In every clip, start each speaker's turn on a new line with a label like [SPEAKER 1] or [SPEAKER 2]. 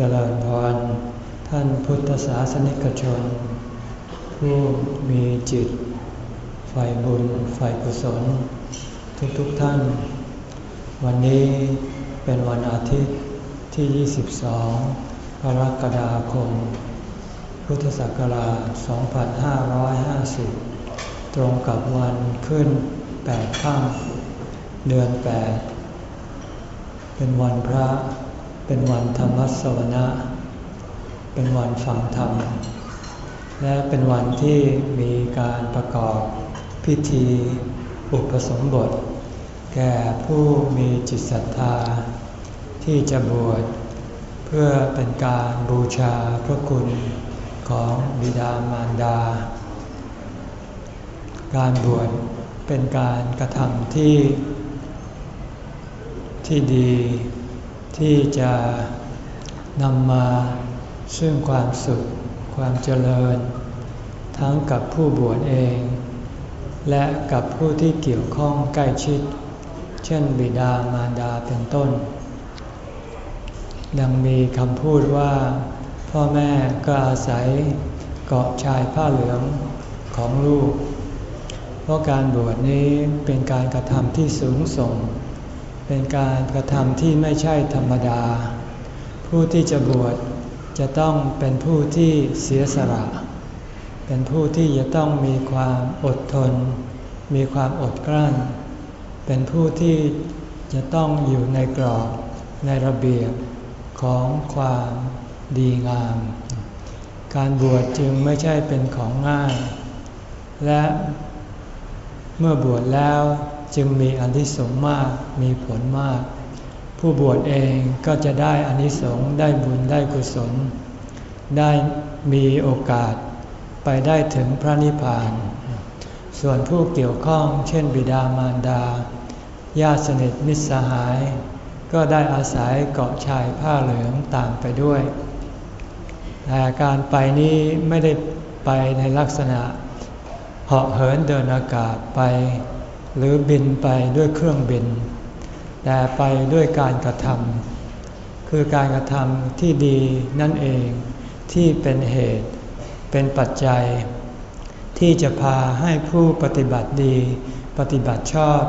[SPEAKER 1] เจริญพร ท่านพุทธศาสนิกชน ผู้มีจิตใฝ่บุญใฝ่กุศล ทุกๆทท่าน วันนี้เป็นวันอาทิตย์ที่ 22 กรกฎาคม พุทธศักราช 2550 ตรงกับวันขึ้น 8 ข้ามเดือน 8 เป็นวันพระ เป็นวันธรรมสวนะ เป็นวันฟังธรรม และเป็นวันที่มีการประกอบพิธีอุปสมบท แก่ผู้มีจิตศรัทธา ที่จะบวชเพื่อเป็นการบูชาพระคุณของบิดามารดา การบวชเป็นการกระทำที่ที่ดี ที่จะนำมาซึ่งความสุข ความเจริญ ทั้งกับผู้บวชเอง และกับผู้ที่เกี่ยวข้องใกล้ชิด เช่นบิดามารดาเป็นต้น ดังมีคำพูดว่า พ่อแม่ก็อาศัยเกาะชายผ้าเหลืองของลูก เพราะการบวชนี้เป็นการกระทำที่สูงส่ง เป็นการกระทำที่ไม่ใช่ธรรมดา ผู้ที่จะบวชจะต้องเป็นผู้ที่เสียสละ เป็นผู้ที่จะต้องมีความอดทน มีความอดกลั้น เป็นผู้ที่จะต้องอยู่ในกรอบในระเบียบของความดีงาม การบวชจึงไม่ใช่เป็นของง่าย และเมื่อบวชแล้ว จึงมีอนิสงส์มากมีผลมาก ผู้บวชเองก็จะได้อนิสงส์ได้บุญได้กุศล ได้มีโอกาสไปได้ถึงพระนิพพาน ส่วนผู้เกี่ยวข้องเช่นบิดามารดา ญาติสนิทมิตรสหาย ก็ได้อาศัยเกาะชายผ้าเหลืองตามไปด้วยแต่การไปนี้ไม่ได้ไปในลักษณะเหาะเหินเดินอากาศไป หรือบินไปด้วยเครื่องบิน แต่ไปด้วยการกระทำคือการกระทำที่ดีนั่นเองที่เป็นเหตุเป็นปัจจัย ที่จะพาให้ผู้ปฏิบัติดีปฏิบัติชอบ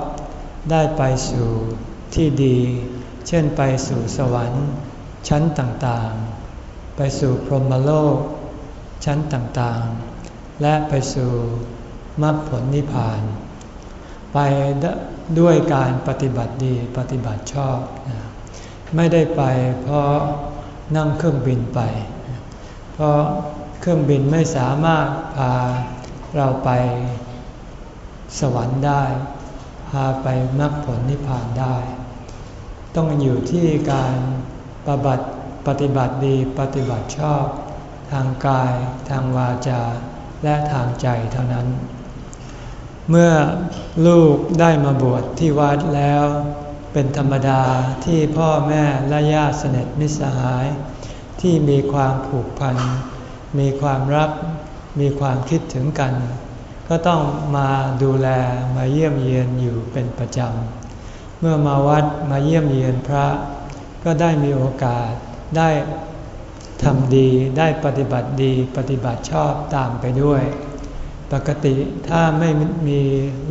[SPEAKER 1] ได้ไปสู่ที่ดี เช่นไปสู่สวรรค์ ชั้นต่างๆ ไปสู่พรหมโลก ชั้นต่างๆ และไปสู่มรรคผลนิพพาน ไปด้วยการปฏิบัติดีปฏิบัติชอบ ไม่ได้ไปเพราะนั่งเครื่องบินไป เพราะเครื่องบินไม่สามารถพาเราไปสวรรค์ได้ พาไปมรรคผลนิพพานได้ ต้องอยู่ที่การปฏิบัติปฏิบัติดีปฏิบัติชอบ ทางกาย ทางวาจา และทางใจเท่านั้น เมื่อลูกได้มาบวชที่วัดแล้ว เป็นธรรมดาที่พ่อแม่และญาติสนิทมิสหาย ที่มีความผูกพัน มีความรักมีความคิดถึงกัน ก็ต้องมาดูแลมาเยี่ยมเยียนอยู่เป็นประจำ เมื่อมาวัดมาเยี่ยมเยียนพระ ก็ได้มีโอกาสได้ทำดีได้ปฏิบัติดีปฏิบัติชอบตามไปด้วย ปกติถ้าไม่มี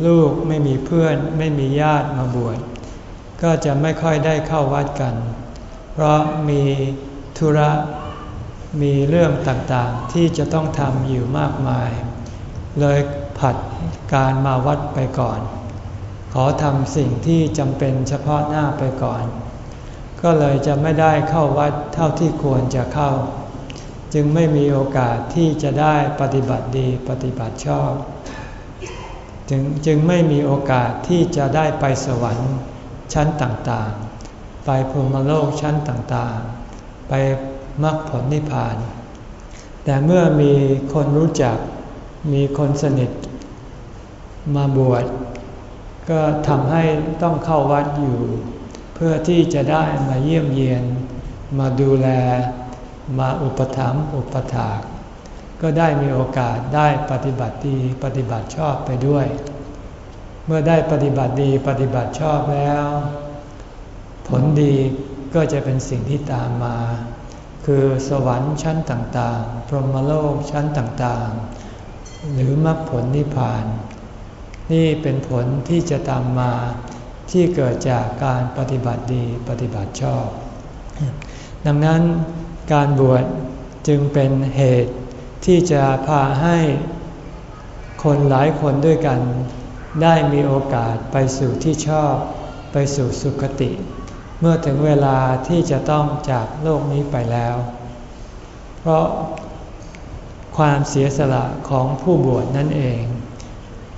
[SPEAKER 1] ลูกไม่มีเพื่อน ไม่มีญาติมาบวชก็จะไม่ค่อยได้เข้าวัดกัน เพราะมีธุระมีเรื่องต่างๆที่จะต้องทำอยู่มากมาย เลยผัดการมาวัดไปก่อน ขอทำสิ่งที่จำเป็นเฉพาะหน้าไปก่อน ก็เลยจะไม่ได้เข้าวัดเท่าที่ควรจะเข้า จึงไม่มีโอกาสที่จะได้ปฏิบัติดีปฏิบัติชอบ จึงจึงไม่มีโอกาสที่จะได้ไปสวรรค์ชั้นต่างๆ ไปพรหมโลกชั้นต่างๆ ไปมรรคผลนิพพาน แต่เมื่อมีคนรู้จักมีคนสนิทมาบวชก็ทำให้ต้องเข้าวัดอยู่ เพื่อที่จะได้มาเยี่ยมเยียนมาดูแล มาอุปถัมภ์อุปถาก ก็ได้มีโอกาสได้ปฏิบัติดีปฏิบัติชอบไปด้วย เมื่อได้ปฏิบัติดีปฏิบัติชอบแล้ว ผลดีก็จะเป็นสิ่งที่ตามมา คือสวรรค์ชั้นต่างๆ พรหมโลกชั้นต่างๆ หรือมรรคผลนิพพาน นี่เป็นผลที่จะตามมาที่เกิดจากการปฏิบัติดีปฏิบัติชอบ ดังนั้น การบวชจึงเป็นเหตุที่จะพาให้คนหลายคนด้วยกัน ได้มีโอกาสไปสู่ที่ชอบ ไปสู่สุคติ เมื่อถึงเวลาที่จะต้องจากโลกนี้ไปแล้ว เพราะความเสียสละของผู้บวชนั่นเอง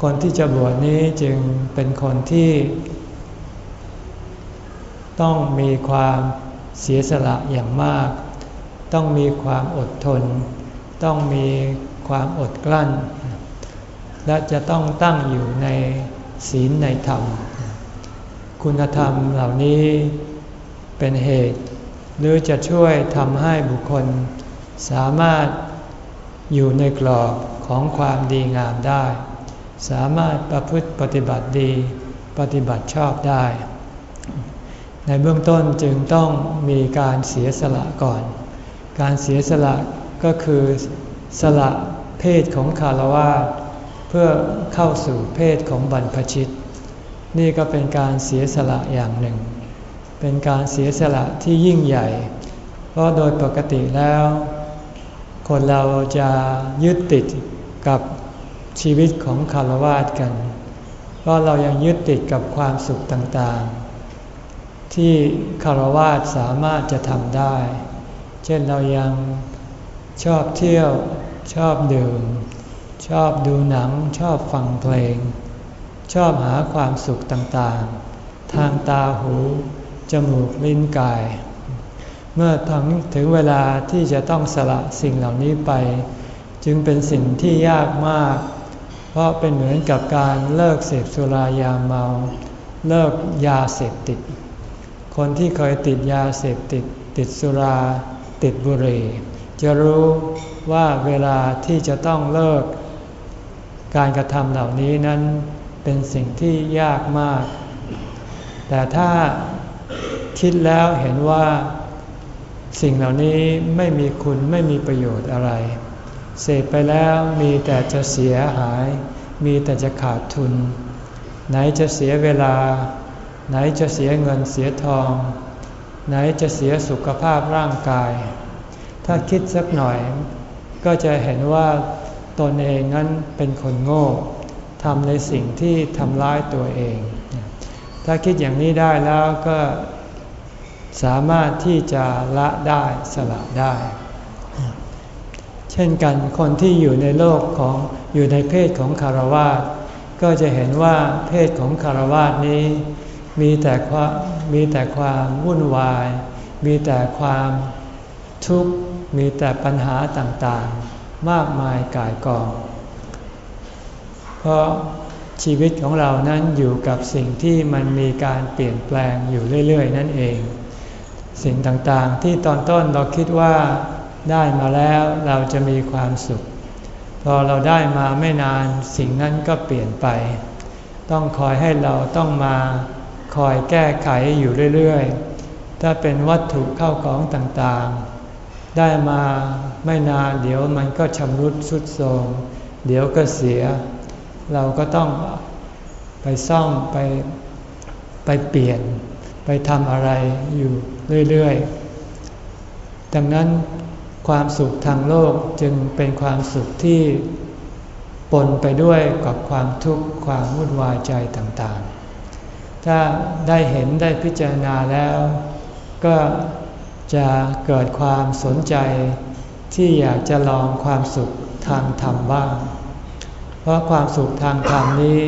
[SPEAKER 1] คนที่จะบวชนี้จึงเป็นคนที่ ต้องมีความเสียสละอย่างมาก ต้องมีความอดทน ต้องมีความอดกลั้น และจะต้องตั้งอยู่ในศีลในธรรม คุณธรรมเหล่านี้เป็นเหตุ หรือจะช่วยทำให้บุคคล สามารถอยู่ในกรอบของความดีงามได้ สามารถประพฤติปฏิบัติดีปฏิบัติชอบได้ ในเบื้องต้นจึงต้องมีการเสียสละก่อน การเสียสละก็คือสละเพศของคารวะเพื่อเข้าสู่เพศของบรรพชิต นี่ก็เป็นการเสียสละอย่างหนึ่ง เป็นการเสียสละที่ยิ่งใหญ่ เพราะโดยปกติแล้ว คนเราจะยึดติดกับชีวิตของคารวะกันเพราะเรายังยึดติดกับความสุขต่างๆ ที่คารวาสสามารถจะทำได้ เช่นเรายังชอบเที่ยว ชอบดื่ม ชอบดูหนัง ชอบฟังเพลง ชอบหาความสุขต่างๆ ทางตาหู จมูกลิ้นกาย เมื่อถึงถึงเวลาที่จะต้องสละสิ่งเหล่านี้ไป จึงเป็นสิ่งที่ยากมาก เพราะเป็นเหมือนกับการเลิกเสพสุรายาเมา เลิกยาเสพติด คนที่เคยติดยาเสพติดติดสุรา ติดบุหรี่ จะรู้ว่าเวลาที่จะต้องเลิก การกระทำเหล่านี้นั้นเป็นสิ่งที่ยากมาก แต่ถ้าคิดแล้วเห็นว่าสิ่งเหล่านี้ไม่มีคุณไม่มีประโยชน์อะไร เสพไปแล้วมีแต่จะเสียหาย มีแต่จะขาดทุน ไหนจะเสียเวลา ไหนจะเสียเงินเสียทอง ไหนจะเสียสุขภาพร่างกาย ถ้าคิดสักหน่อย ก็จะเห็นว่าตนเองนั้นเป็นคนโง่ทำในสิ่งที่ทำร้ายตัวเอง ถ้าคิดอย่างนี้ได้แล้วก็สามารถที่จะละได้สละได้ เช่นกันคนที่อยู่ในโลกของอยู่ในเพศของคารวาสก็จะเห็นว่าเพศของคารวาสนี้ มีแต่ควา มีแต่ความวุ่นวาย มีแต่ความทุกข์ มีแต่ปัญหาต่างๆ มากมายกายกอง เพราะชีวิตของเรานั้นอยู่กับสิ่งที่มันมีการเปลี่ยนแปลงอยู่เรื่อย ๆ นั่นเอง สิ่งต่างๆที่ตอนต้นเราคิดว่าได้มาแล้วเราจะมีความสุข พอเราได้มาไม่นานสิ่งนั้นก็เปลี่ยนไป ต้องคอยให้เราต้องมา คอยแก้ไขอยู่เรื่อยๆ ถ้าเป็นวัตถุเข้าของต่างๆ ได้มาไม่นานเดี๋ยวมันก็ชำรุดสุดโทรมเดี๋ยวก็เสีย เราก็ต้องไปซ่อมไปไปเปลี่ยน ไปทำอะไรอยู่เรื่อยๆ ดังนั้นความสุขทางโลกจึงเป็นความสุขที่ปนไปด้วยกับความทุกข์ความวุ่นวายใจต่างๆ ถ้าได้เห็นได้พิจารณาแล้ว ก็จะเกิดความสนใจที่อยากจะลองความสุขทางธรรมบ้าง เพราะความสุขทางธรรมนี้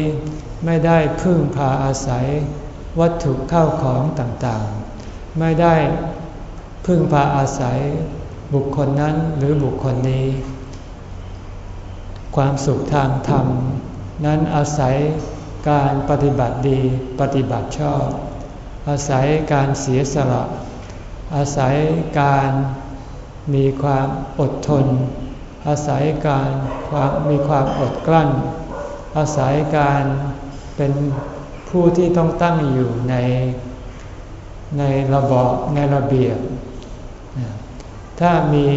[SPEAKER 1] ไม่ได้พึ่งพาอาศัยวัตถุเข้าของต่างๆ ไม่ได้พึ่งพาอาศัยบุคคลนั้นหรือบุคคลนี้ ความสุขทางธรรม นั้นอาศัย การปฏิบัติดีปฏิบัติชอบ อาศัยการเสียสละ อาศัยการมีความอดทน อาศัยการมีความอดกลั้น อาศัยการเป็นผู้ที่ต้องตั้งอยู่ในในระบอบในระเบียบ ถ้ามี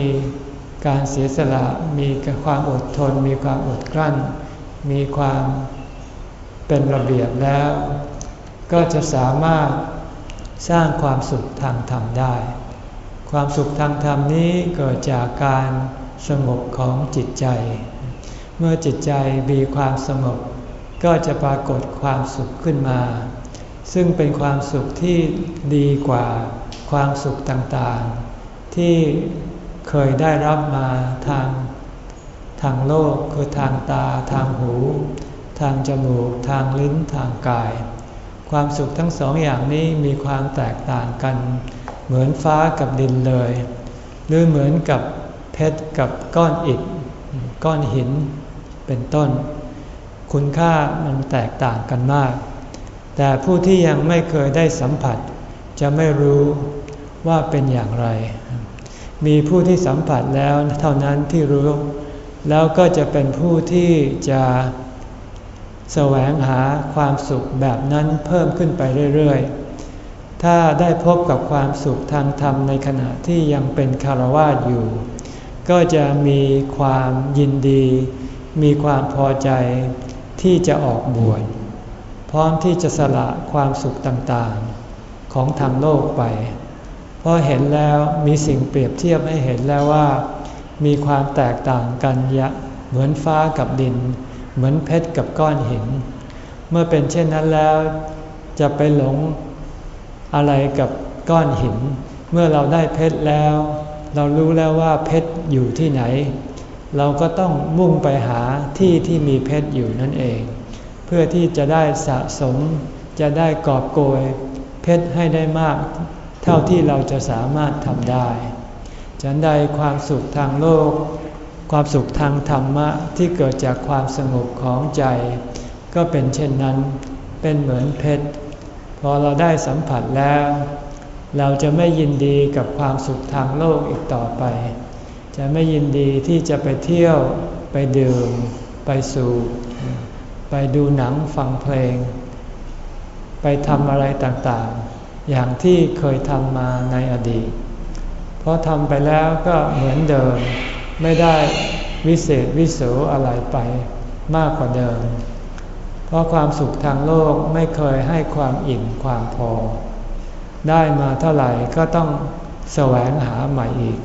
[SPEAKER 1] การเสียสละมีความอดทน มีความอดกลั้น มีความ เป็นระเบียบแล้ว ก็จะสามารถสร้างความสุขทางธรรมได้ ความสุขทางธรรมนี้เกิดจากการสงบของจิตใจ เมื่อจิตใจมีความสงบ ก็จะปรากฏความสุขขึ้นมา ซึ่งเป็นความสุขที่ดีกว่าความสุขต่างๆ ที่เคยได้รับมาทางทางโลกคือทางตาทางหู ทางจมูก ทางลิ้น ทางกาย ความสุขทั้งสองอย่างนี้มีความแตกต่างกัน เหมือนฟ้ากับดินเลย หรือเหมือนกับเพชรกับก้อนอิฐ ก้อนหิน เป็นต้น คุณค่ามันแตกต่างกันมาก แต่ผู้ที่ยังไม่เคยได้สัมผัส จะไม่รู้ว่าเป็นอย่างไร มีผู้ที่สัมผัสแล้วเท่านั้นที่รู้ แล้วก็จะเป็นผู้ที่จะ แสวงหาความสุขแบบนั้นเพิ่มขึ้นไปเรื่อยๆ ถ้าได้พบกับความสุขทางธรรมในขณะที่ยังเป็นคารวาสอยู่ ก็จะมีความยินดี มีความพอใจที่จะออกบวชพร้อมที่จะสละความสุขต่างๆ ของทางโลกไป เพราะเห็นแล้วมีสิ่งเปรียบเทียบให้เห็นแล้วว่า มีความแตกต่างกันยะเหมือนฟ้ากับดิน เหมือนเพชรกับก้อนหิน เมื่อเป็นเช่นนั้นแล้วจะไปหลงอะไรกับก้อนหิน เมื่อเราได้เพชรแล้ว เรารู้แล้วว่าเพชรอยู่ที่ไหน เราก็ต้องมุ่งไปหาที่ที่มีเพชรอยู่นั่นเอง เพื่อที่จะได้สะสม จะได้กอบโกยเพชรให้ได้มากเท่าที่เราจะสามารถทำได้ ฉันใดความสุขทางโลก ความสุขทางธรรมะที่เกิดจากความสงบของใจ ก็เป็นเช่นนั้น เป็นเหมือนเพชร พอเราได้สัมผัสแล้ว เราจะไม่ยินดีกับความสุขทางโลกอีกต่อไป จะไม่ยินดีที่จะไปเที่ยว ไปดื่ม ไปสูบไปดูหนังฟังเพลง ไปทำอะไรต่างๆ อย่างที่เคยทำมาในอดีต เพราะทำไปแล้วก็เหมือนเดิม ไม่ได้วิเศษวิโสอะไรไปมากกว่าเดิม เพราะความสุขทางโลกไม่เคยให้ความอิ่มความพอ ได้มาเท่าไหร่ก็ต้องแสวงหาใหม่อีก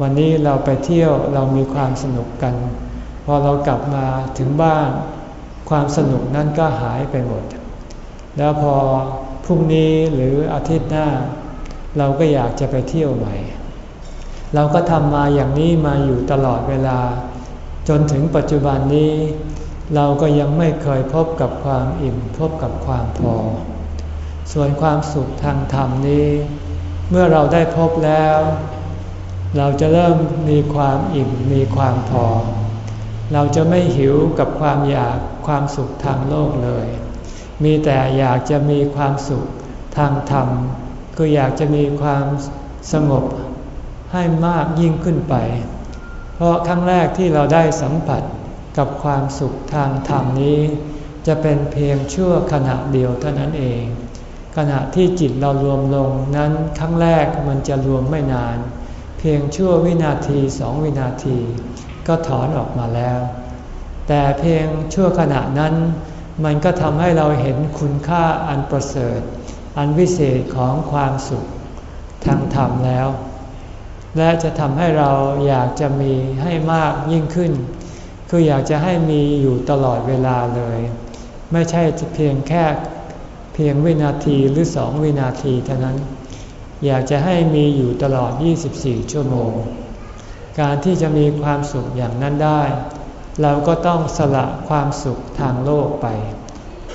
[SPEAKER 1] วันนี้เราไปเที่ยวเรามีความสนุกกัน พอเรากลับมาถึงบ้าน ความสนุกนั้นก็หายไปหมด แล้วพอพรุ่งนี้หรืออาทิตย์หน้า เราก็อยากจะไปเที่ยวใหม่ เราก็ทำมาอย่างนี้มาอยู่ตลอดเวลา จนถึงปัจจุบันนี้ เราก็ยังไม่เคยพบกับความอิ่มพบกับความพอ ส่วนความสุขทางธรรมนี้ เมื่อเราได้พบแล้ว เราจะเริ่มมีความอิ่มมีความพอ เราจะไม่หิวกับความอยากความสุขทางโลกเลย มีแต่อยากจะมีความสุขทางธรรมคืออยากจะมีความสงบ ให้มากยิ่งขึ้นไป เพราะครั้งแรกที่เราได้สัมผัสกับความสุขทางธรรมนี้ จะเป็นเพียงชั่วขณะเดียวเท่านั้นเอง ขณะที่จิตเรารวมลงนั้นครั้งแรกมันจะรวมไม่นาน เพียงชั่ววินาทีสองวินาที ก็ถอนออกมาแล้ว แต่เพียงชั่วขณะนั้น มันก็ทำให้เราเห็นคุณค่าอันประเสริฐ อันวิเศษของความสุขทางธรรมแล้ว และจะทำให้เราอยากจะมีให้มากยิ่งขึ้น คืออยากจะให้มีอยู่ตลอดเวลาเลย ไม่ใช่เพียงแค่เพียงวินาทีหรือสองวินาทีเท่านั้น อยากจะให้มีอยู่ตลอด 24 ชั่วโมง การที่จะมีความสุขอย่างนั้นได้ เราก็ต้องสละความสุขทางโลกไป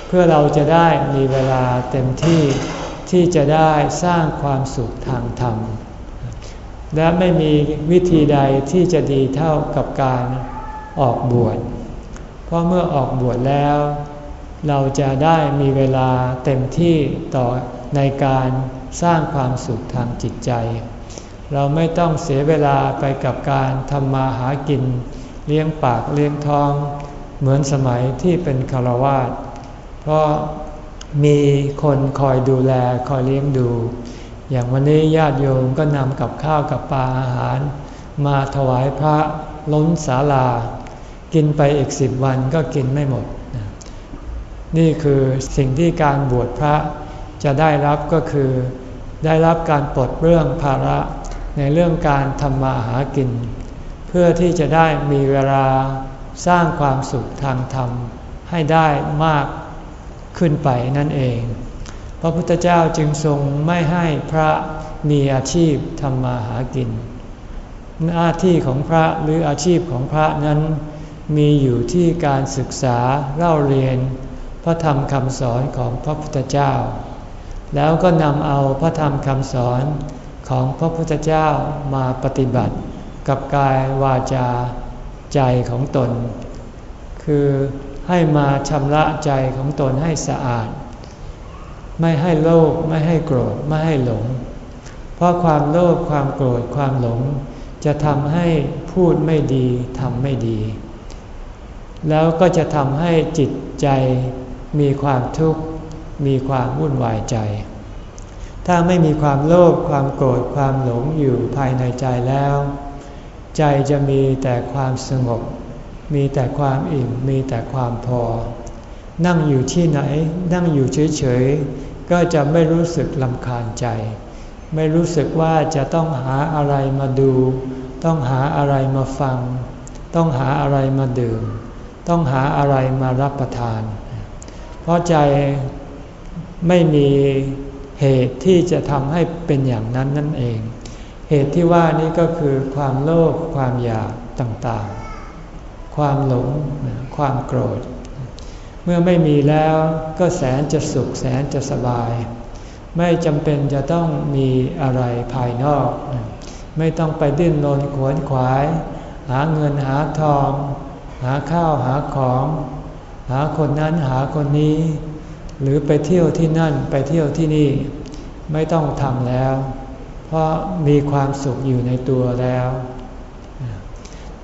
[SPEAKER 1] เพื่อเราจะได้มีเวลาเต็มที่ที่จะได้สร้างความสุขทางธรรม และไม่มีวิธีใดที่จะดีเท่ากับการออกบวช เพราะเมื่อออกบวชแล้ว เราจะได้มีเวลาเต็มที่ต่อในการสร้างความสุขทางจิตใจ เราไม่ต้องเสียเวลาไปกับการทำมาหากิน เลี้ยงปากเลี้ยงท้อง เหมือนสมัยที่เป็นคารวาสเพราะมีคนคอยดูแลคอยเลี้ยงดู อย่างวันนี้ญาติโยมก็นำกับข้าวกับปลาอาหาร มาถวายพระล้นศาลา กินไปอีกสิบวันก็กินไม่หมด นี่คือสิ่งที่การบวชพระจะได้รับก็คือ ได้รับการปลดเรื่องภาระในเรื่องการทำมาหากิน เพื่อที่จะได้มีเวลาสร้างความสุขทางธรรมให้ได้มากขึ้นไปนั่นเอง ระพุทธเจ้าจึงทรงไม่ให้พระมีอาชีพทำมาหากิน หน้าที่ของพระหรืออาชีพของพระนั้น มีอยู่ที่การศึกษาเล่าเรียน พระธรรมคำสอนของพระพุทธเจ้า แล้วก็นำเอาพระธรรมคำสอนของพระพุทธเจ้ามาปฏิบัติ กับกายวาจาใจของตน คือให้มาชำระใจของตนให้สะอาด ไม่ให้โลภไม่ให้โกรธไม่ให้หลง เพราะความโลภความโกรธความหลง จะทำให้พูดไม่ดีทำไม่ดี แล้วก็จะทำให้จิตใจมีความทุกข์มีความวุ่นวายใจ ถ้าไม่มีความโลภความโกรธความหลงอยู่ภายในใจแล้ว ใจจะมีแต่ความสงบ มีแต่ความอิ่มมีแต่ความพอ นั่งอยู่ที่ไหน นั่งอยู่เฉยๆ ก็จะไม่รู้สึกลำคาญใจ ไม่รู้สึกว่าจะต้องหาอะไรมาดู ต้องหาอะไรมาฟัง ต้องหาอะไรมาดื่ม ต้องหาอะไรมารับประทาน เพราะใจไม่มีเหตุที่จะทำให้เป็นอย่างนั้นนั่นเอง เหตุที่ว่านี้ก็คือความโลภความอยากต่างๆ ความหลง ความโกรธ เมื่อไม่มีแล้วก็แสนจะสุขแสนจะสบาย ไม่จำเป็นจะต้องมีอะไรภายนอก ไม่ต้องไปดิ้นรนขวนขวาย หาเงินหาทอง หาข้าวหาของ หาคนนั้นหาคนนี้ หรือไปเที่ยวที่นั่นไปเที่ยวที่นี่ ไม่ต้องทำแล้ว เพราะมีความสุขอยู่ในตัวแล้ว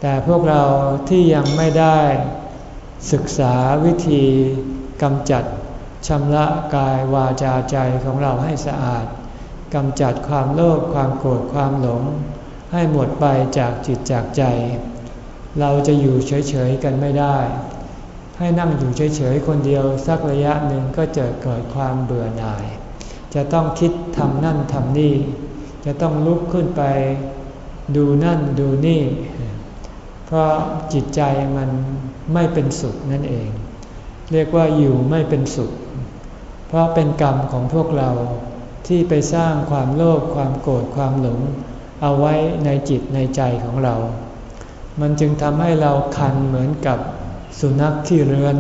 [SPEAKER 1] แต่พวกเราที่ยังไม่ได้ ศึกษาวิธีกำจัดชำระกายวาจาใจของเราให้สะอาดกำจัดความโลภความโกรธความหลง ให้หมดไปจากจิตจากใจ เราจะอยู่เฉยๆกันไม่ได้ ให้นั่งอยู่เฉยๆคนเดียวสักระยะหนึ่งก็จะเกิดความเบื่อหน่าย จะต้องคิดทำนั่นทำนี่ จะต้องลุกขึ้นไป ดูนั่นดูนี่ เพราะจิตใจมันไม่เป็นสุขนั่นเอง เรียกว่าอยู่ไม่เป็นสุข เพราะเป็นกรรมของพวกเราที่ไปสร้างความโลภความโกรธความหลง เอาไว้ในจิตในใจของเรา มันจึงทำให้เราคันเหมือนกับสุนัขที่เรือน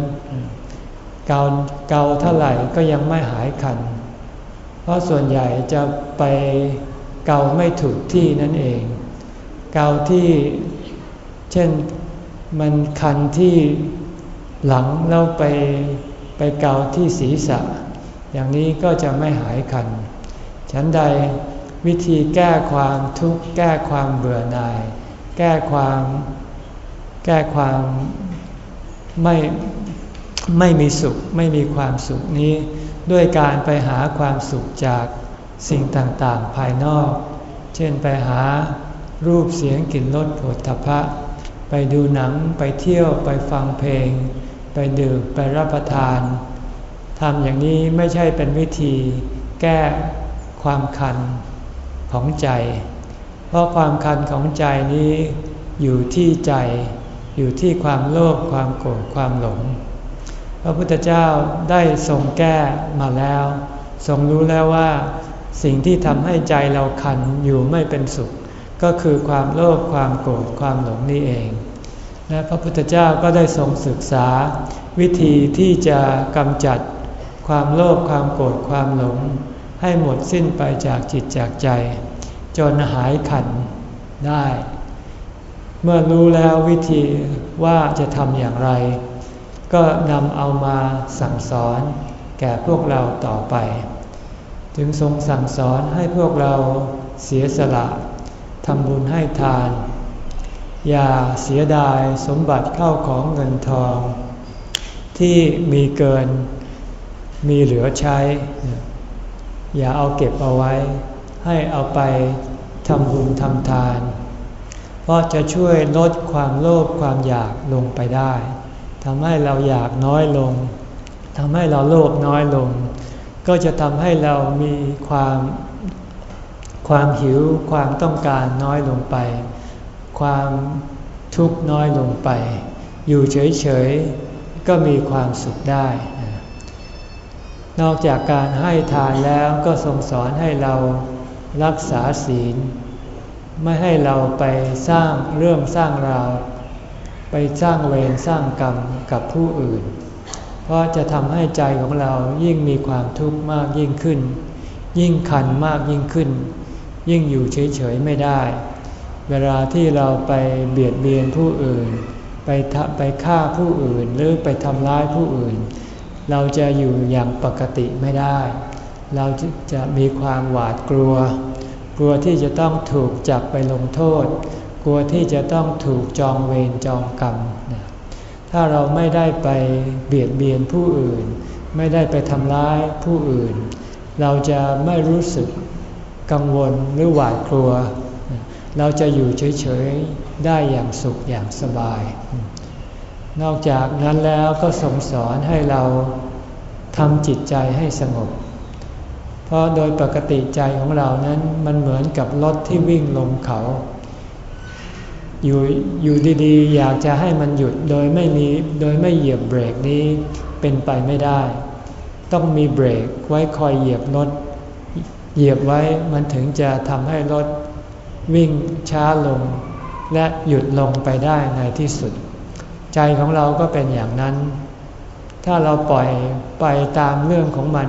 [SPEAKER 1] เกาเกาเท่าไหร่ก็ยังไม่หายคัน เพราะส่วนใหญ่จะไปเกาไม่ถูกที่นั่นเอง เกาที่ เช่นมันคันที่หลังแล้วไปไปเกาที่ศีรษะ อย่างนี้ก็จะไม่หายคัน ฉันใดวิธีแก้ความทุกข์แก้ความเบื่อหน่าย แก้ความแก้ความไม่ไม่มีสุขไม่มีความสุขนี้ ด้วยการไปหาความสุขจากสิ่งต่างๆภายนอก เช่นไปหารูปเสียงกลิ่นรสผลทพะ ไปดูหนังไปเที่ยวไปฟังเพลง ไปดื่มไปรับประทานทำอย่างนี้ไม่ใช่เป็นวิธีแก้ความคันของใจ เพราะความคันของใจนี้อยู่ที่ใจ อยู่ที่ความโลภความโกรธความหลง พระพุทธเจ้าได้ทรงแก้มาแล้ว ทรงรู้แล้วว่า สิ่งที่ทำให้ใจเราคันอยู่ไม่เป็นสุข ก็คือความโลภความโกรธความหลงนี่เอง และพระพุทธเจ้าก็ได้ทรงศึกษา วิธีที่จะกำจัดความโลภความโกรธความหลง ให้หมดสิ้นไปจากจิตจากใจ จนหายขันได้ เมื่อรู้แล้ววิธีว่าจะทำอย่างไร ก็นำเอามาสั่งสอนแก่พวกเราต่อไป จึงทรงสั่งสอนให้พวกเราเสียสละ ทำบุญให้ทาน อย่าเสียดายสมบัติเข้าของเงินทอง ที่มีเกินมีเหลือใช้ อย่าเอาเก็บเอาไว้ ให้เอาไปทำบุญทำทาน เพราะจะช่วยลดความโลภความอยากลงไปได้ทำให้เราอยากน้อยลงทำให้เราโลภน้อยลง ก็จะทำให้เรามีความ ความหิวความต้องการน้อยลงไป ความทุกข์น้อยลงไป อยู่เฉยๆ ก็มีความสุขได้ นอกจากการให้ทานแล้วก็ทรงสอนให้เรารักษาศีล ไม่ให้เราไปสร้างเรื่องสร้างราว ไปสร้างเวรสร้างกรรมกับผู้อื่น เพราะจะทำให้ใจของเรายิ่งมีความทุกข์มากยิ่งขึ้น ยิ่งขันมากยิ่งขึ้น ยิ่งอยู่เฉยๆไม่ได้ เวลาที่เราไปเบียดเบียนผู้อื่น ไปไปฆ่าผู้อื่นหรือไปทำร้ายผู้อื่น เราจะอยู่อย่างปกติไม่ได้ เราจะมีความหวาดกลัว กลัวที่จะต้องถูกจับไปลงโทษ กลัวที่จะต้องถูกจองเวรจองกรรม ถ้าเราไม่ได้ไปเบียดเบียนผู้อื่น ไม่ได้ไปทำร้ายผู้อื่น เราจะไม่รู้สึก กังวลหรือหวาดกลัว เราจะอยู่เฉยๆได้อย่างสุขอย่างสบาย นอกจากนั้นแล้วก็ส่งสอนให้เราทำจิตใจให้สงบ เพราะโดยปกติใจของเรานั้นมันเหมือนกับรถที่วิ่งลงเขา อยู่อยู่ดีๆ อยากจะให้มันหยุดโดยไม่มีโดยไม่เหยียบเบรกนี้เป็นไปไม่ได้ ต้องมีเบรกไว้คอยเหยียบรถ เหยียบไว้มันถึงจะทำให้รถวิ่งช้าลง และหยุดลงไปได้ในที่สุด ใจของเราก็เป็นอย่างนั้น ถ้าเราปล่อยไปตามเรื่องของมัน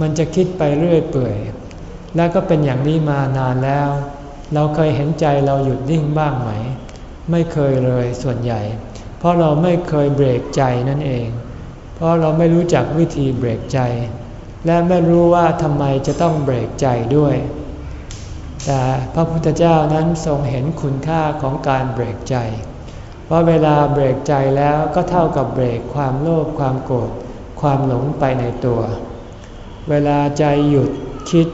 [SPEAKER 1] มันจะคิดไปเรื่อยเปื่อย และก็เป็นอย่างนี้มานานแล้ว เราเคยเห็นใจเราหยุดนิ่งบ้างไหม ไม่เคยเลยส่วนใหญ่ เพราะเราไม่เคยเบรกใจนั่นเอง เพราะเราไม่รู้จักวิธีเบรกใจ และไม่รู้ว่าทำไมจะต้องเบรกใจด้วย แต่พระพุทธเจ้านั้นทรงเห็นคุณค่าของการเบรกใจ เพราะเวลาเบรกใจแล้วก็เท่ากับเบรกความโลภความโกรธความหลงไปในตัว เวลาใจหยุดคิด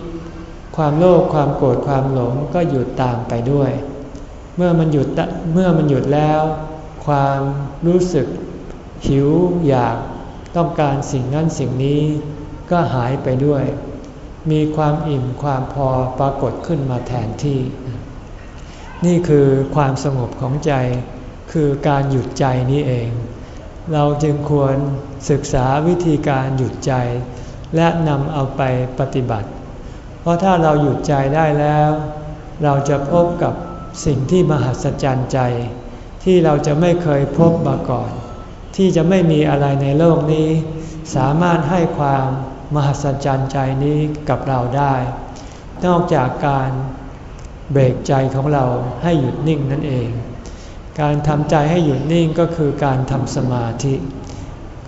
[SPEAKER 1] ความโลภความโกรธความหลงก็หยุดตามไปด้วย เมื่อมันหยุดเมื่อมันหยุดแล้ว ความรู้สึกหิวอยากต้องการสิ่งนั้นสิ่งนี้ ก็หายไปด้วย มีความอิ่มความพอปรากฏขึ้นมาแทนที่ นี่คือความสงบของใจ คือการหยุดใจนี้เอง เราจึงควรศึกษาวิธีการหยุดใจ และนำเอาไปปฏิบัติ เพราะถ้าเราหยุดใจได้แล้ว เราจะพบกับสิ่งที่มหัศจรรย์ใจ ที่เราจะไม่เคยพบมาก่อน ที่จะไม่มีอะไรในโลกนี้ สามารถให้ความ มหัศจรรย์ใจนี้กับเราได้ นอกจากการเบรกใจของเราให้หยุดนิ่งนั่นเอง การทำใจให้หยุดนิ่งก็คือการทำสมาธิ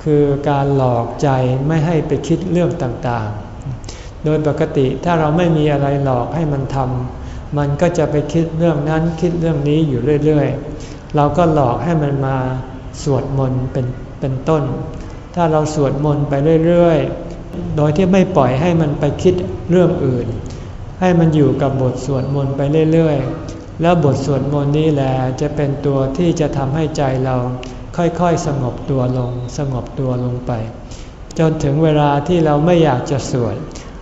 [SPEAKER 1] คือการหลอกใจไม่ให้ไปคิดเรื่องต่างๆ โดยปกติถ้าเราไม่มีอะไรหลอกให้มันทำมันก็จะไปคิดเรื่องนั้นคิดเรื่องนี้อยู่เรื่อยๆ เราก็หลอกให้มันมาสวดมนต์เป็นเป็นต้น ถ้าเราสวดมนต์ไปเรื่อยๆ โดยที่ไม่ปล่อยให้มันไปคิดเรื่องอื่น ให้มันอยู่กับบทสวดมนต์ไปเรื่อยๆ แล้วบทสวดมนต์นี้แหละจะเป็นตัวที่จะทำให้ใจเราค่อยๆ สงบตัวลง สงบตัวลงไป จนถึงเวลาที่เราไม่อยากจะสวด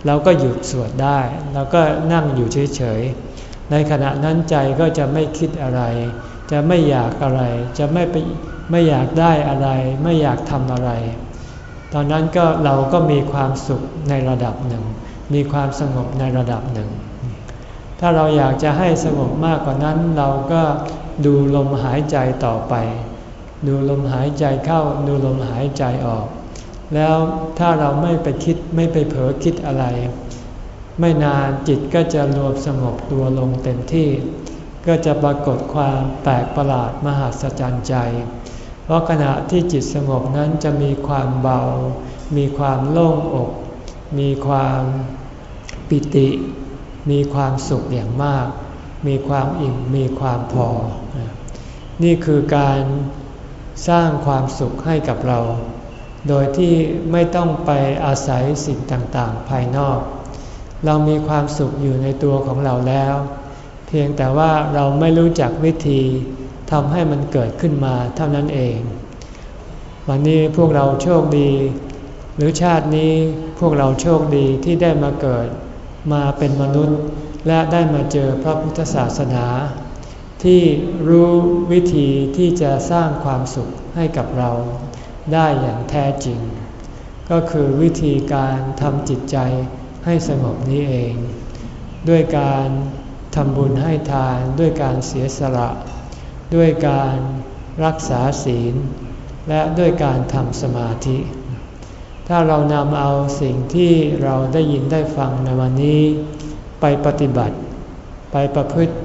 [SPEAKER 1] เราก็หยุดสวดได้เราก็นั่งอยู่เฉยๆ ในขณะนั้นใจก็จะไม่คิดอะไร จะไม่อยากอะไร จะไม่ไปไม่อยากได้อะไร ไม่อยากทำอะไร ตอนนั้นก็เราก็มีความสุขในระดับหนึ่ง มีความสงบในระดับหนึ่ง ถ้าเราอยากจะให้สงบมากกว่านั้น เราก็ดูลมหายใจต่อไป ดูลมหายใจเข้า ดูลมหายใจออก แล้วถ้าเราไม่ไปคิดไม่ไปเผลอคิดอะไร ไม่นานจิตก็จะรวมสงบตัวลงเต็มที่ ก็จะปรากฏความแปลกประหลาดมหัศจรรย์ใจ ราะขณะที่จิตสงบนั้นจะมีความเบา มีความโล่งอก มีความปิติ มีความสุขอย่างมาก มีความอิ่ม มีความพอ นี่คือการสร้างความสุขให้กับเรา โดยที่ไม่ต้องไปอาศัยสิ่งต่างๆ ภายนอก เรามีความสุขอยู่ในตัวของเราแล้ว เพียงแต่ว่าเราไม่รู้จักวิธี ทำให้มันเกิดขึ้นมาเท่านั้นเอง วันนี้พวกเราโชคดี หรือชาตินี้พวกเราโชคดีที่ได้มาเกิดมาเป็นมนุษย์ และได้มาเจอพระพุทธศาสนา ที่รู้วิธีที่จะสร้างความสุขให้กับเราได้อย่างแท้จริง ก็คือวิธีการทำจิตใจให้สงบนี้เอง ด้วยการทำบุญให้ทานด้วยการเสียสละ ด้วยการรักษาศีล และด้วยการทำสมาธิ ถ้าเรานำเอาสิ่งที่เราได้ยินได้ฟังในวันนี้ ไปปฏิบัติ ไปประพฤติ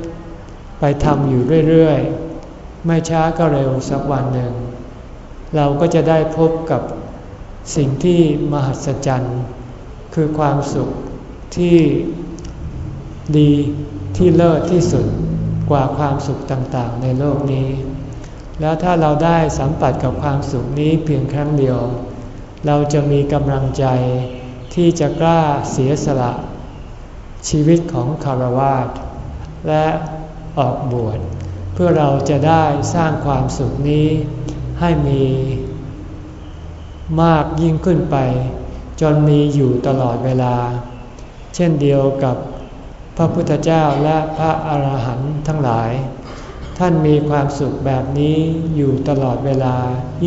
[SPEAKER 1] ไปทำอยู่เรื่อยๆ ไม่ช้าก็เร็วสักวันหนึ่ง เราก็จะได้พบกับสิ่งที่มหัศจรรย์ คือความสุขที่ดีที่เลิศที่สุด กว่าความสุขต่างๆ ในโลกนี้ แล้วถ้าเราได้สัมผัสกับความสุขนี้เพียงครั้งเดียว เราจะมีกำลังใจที่จะกล้าเสียสละ ชีวิตของคารวาสและออกบวชเพื่อเราจะได้สร้างความสุขนี้ให้มีมากยิ่งขึ้นไป จนมีอยู่ตลอดเวลา เช่นเดียวกับ พระพุทธเจ้าและพระอาหารหันต์ทั้งหลาย ท่านมีความสุขแบบนี้อยู่ตลอดเวลา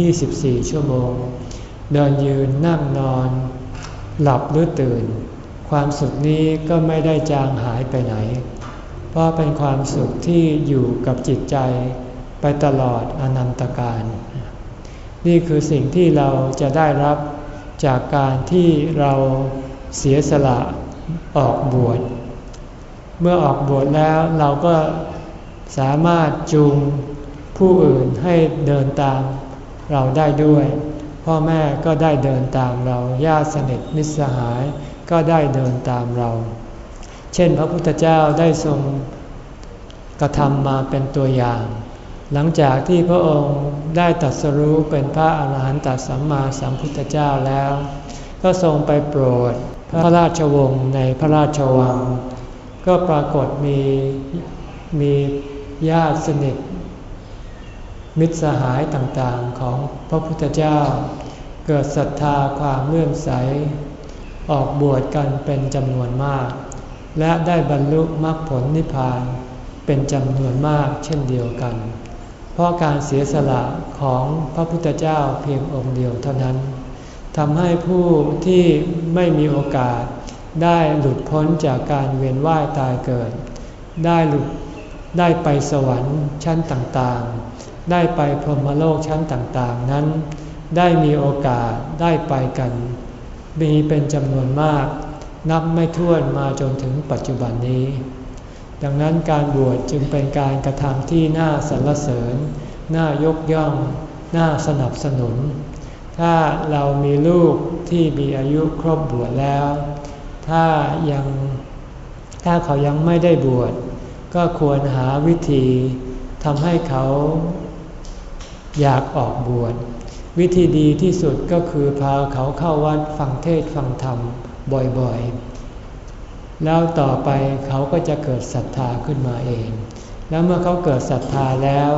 [SPEAKER 1] 24 ชั่วโมง เดินยืนนั่งนอน หลับหรือตื่น ความสุขนี้ก็ไม่ได้จางหายไปไหน เพราะเป็นความสุขที่อยู่กับจิตใจไปตลอดอนันตการ นี่คือสิ่งที่เราจะได้รับจากการที่เราเสียสละออกบวช เมื่อออกบวชแล้วเราก็สามารถจูงผู้อื่นให้เดินตามเราได้ด้วย พ่อแม่ก็ได้เดินตามเราญาติสนิทมิตรสหายก็ได้เดินตามเรา เช่นพระพุทธเจ้าได้ทรงกระทำมาเป็นตัวอย่าง หลังจากที่พระองค์ได้ตัดสรู้เป็นพระอาหารหันตสัมมาสัมพุทธเจ้าแล้ว ก็ทรงไปโปรดพระราชวงศ์ในพระราชวัง ก็ปรากฏมีมีญาติสนิท มิตรสหายต่างๆของพระพุทธเจ้า เกิดศรัทธาความเลื่อมใส ออกบวชกันเป็นจำนวนมาก และได้บรรลุมรรคผลนิพพานเป็นจำนวนมากเช่นเดียวกัน เพราะการเสียสละของพระพุทธเจ้าเพียงองค์เดียวเท่านั้นทำให้ผู้ที่ไม่มีโอกาส ได้หลุดพ้นจากการเวียนว่ายตายเกิด ได้หลุดได้ไปสวรรค์ชั้นต่างๆ ได้ไปพรหมโลกชั้นต่างๆ นั้น ได้มีโอกาสได้ไปกัน มีเป็นจำนวนมาก นับไม่ถ้วนมาจนถึงปัจจุบันนี้ ดังนั้นการบวชจึงเป็นการกระทำที่น่าสรรเสริญ น่ายกย่อง น่าสนับสนุน ถ้าเรามีลูกที่มีอายุครบบวชแล้ว ถ้ายังถ้าเขายังไม่ได้บวชก็ควรหาวิธีทำให้เขาอยากออกบวชวิธีดีที่สุดก็คือพาเขาเข้าวัดฟังเทศฟังธรรมบ่อยๆ แล้วต่อไปเขาก็จะเกิดศรัทธาขึ้นมาเอง แล้วเมื่อเขาเกิดศรัทธาแล้ว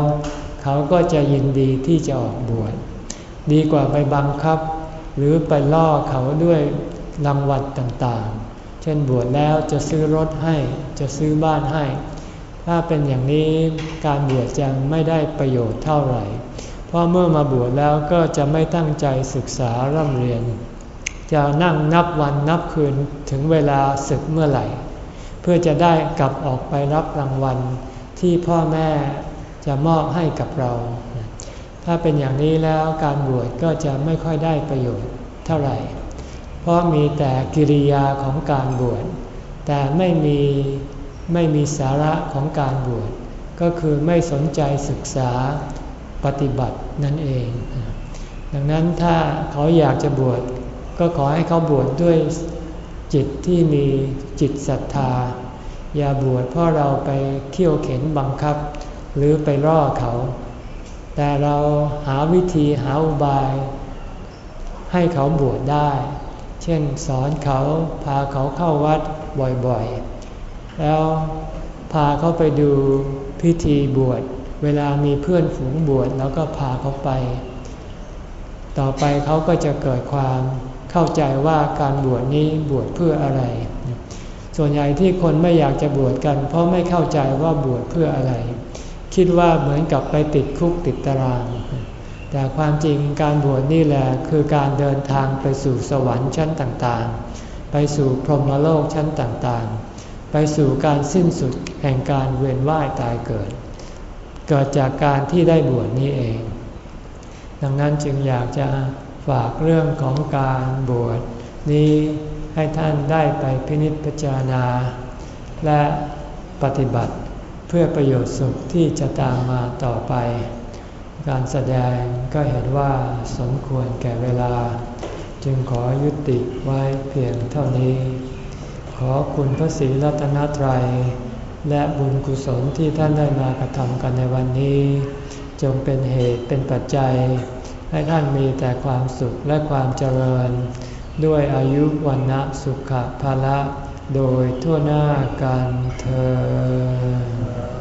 [SPEAKER 1] เขาก็จะยินดีที่จะออกบวชดีกว่าไปบังคับ หรือไปล่อเขาด้วย รางวัลต่างๆ เช่นบวชแล้วจะซื้อรถให้จะซื้อบ้านให้ ถ้าเป็นอย่างนี้การบวชจะไม่ได้ประโยชน์เท่าไหร่ เพราะเมื่อมาบวชแล้วก็จะไม่ตั้งใจศึกษาร่ำเรียน จะนั่งนับวันนับคืนถึงเวลาศึกเมื่อไหร่ เพื่อจะได้กลับออกไปรับรางวัลที่พ่อแม่จะมอบให้กับเรา ถ้าเป็นอย่างนี้แล้วการบวชก็จะไม่ค่อยได้ประโยชน์เท่าไหร่ เพราะมีแต่กิริยาของการบวช แต่ไม่มีไม่มีสาระของการบวช ก็คือไม่สนใจศึกษาปฏิบัตินั่นเอง ดังนั้นถ้าเขาอยากจะบวชก็ขอให้เขาบวชดด้วยจิตที่มีจิตศรัทธา อย่าบวชเพราะเราไปเขี่ยวเข็นบังคับ หรือไปร่อเขา แต่เราหาวิธีหาอุบาย ให้เขาบวชได้ เช่นสอนเขาพาเขาเข้าวัดบ่อยๆ แล้วพาเขาไปดูพิธีบวช เวลามีเพื่อนฝูงบวชแล้วก็พาเขาไป ต่อไปเขาก็จะเกิดความเข้าใจว่าการบวชนี้บวชเพื่ออะไร ส่วนใหญ่ที่คนไม่อยากจะบวชกัน เพราะไม่เข้าใจว่าบวชเพื่ออะไร คิดว่าเหมือนกับไปติดคุกติดตาราง แต่ความจริงการบวชนี่แหละคือการเดินทางไปสู่สวรรค์ชั้นต่างๆ ไปสู่พรหมโลกชั้นต่างๆ ไปสู่การสิ้นสุดแห่งการเวียนว่ายตายเกิด เกิดจากการที่ได้บวชนี้เอง ดังนั้นจึงอยากจะฝากเรื่องของการบวชนี้ให้ท่านได้ไปพินิจพิจารณา และปฏิบัติเพื่อประโยชน์สุขที่จะตามมาต่อไป การแสดงก็เห็นว่าสมควรแก่เวลา จึงขอยุติไว้เพียงเท่านี้ ขอคุณพระศรีรัตนตรัย และบุญกุศลที่ท่านได้มากระทำกันในวันนี้ จงเป็นเหตุเป็นปัจจัย ให้ท่านมีแต่ความสุขและความเจริญ ด้วยอายุวันนะสุขภาละโดยทั่วหน้ากันเธอ